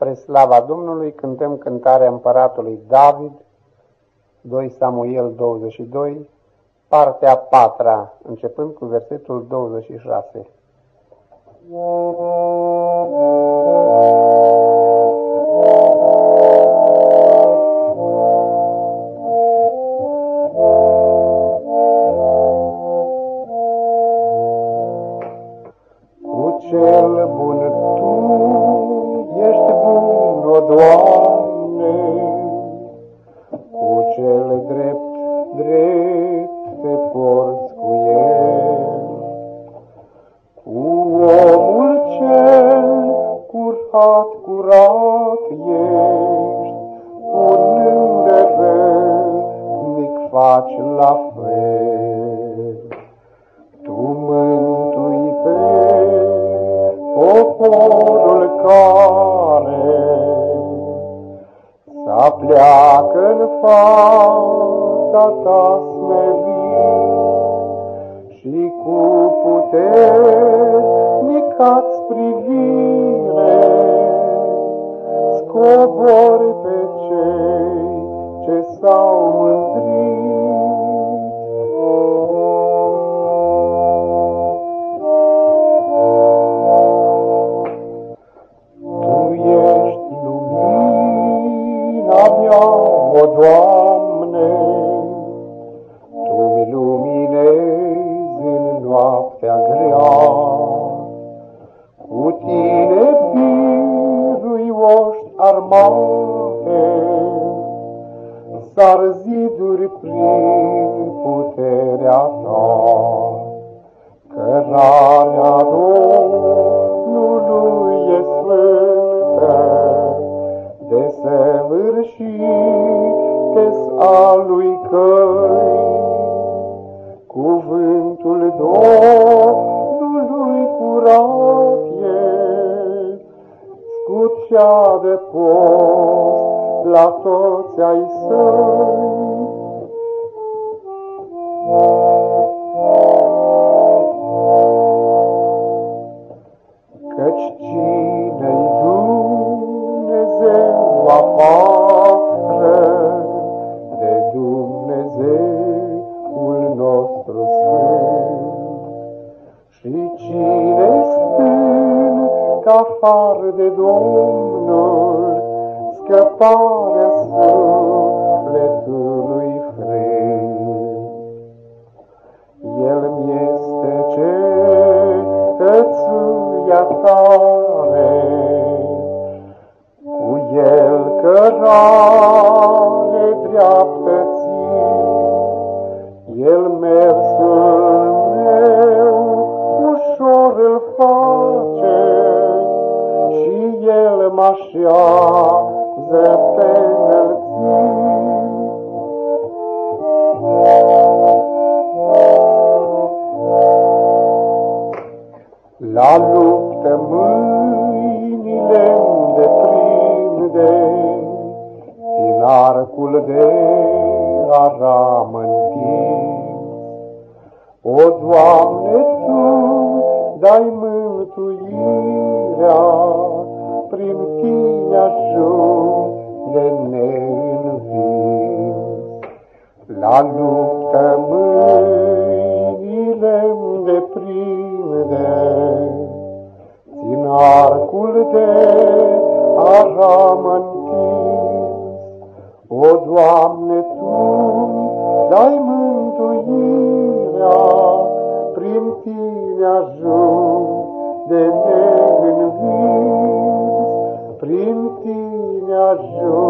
Spre slava Domnului cântăm cântarea împăratului David, 2 Samuel 22, partea a patra, începând cu versetul 26. Cu cel la fel. Tu mântui pe poporul care să pleacă în fața ta smerit și cu puternic-ați privire noaptea grea. Cu Tine biruioși armate, Sar ziduri prin puterea Ta. Cărarea Domnului e sfântă, desăvârșite a lui căi. Cuvântul Domnului curat e, scut de post la toți ai săi. De Domnul, scăparea sufletului frânt. El mi este cetățuia tare, cărare dreaptății, El mersul meu ușor îl face La luptă mâinile îndeprinde, arcul de aram întins. O, Doamne, Tu dai mântuirea, prin Tine ajung de neînvins. La luptă mâinile așa mă O, Doamne, Tu dai mântuirea, prin Tine ajung de neînvins, prin Tine ajung.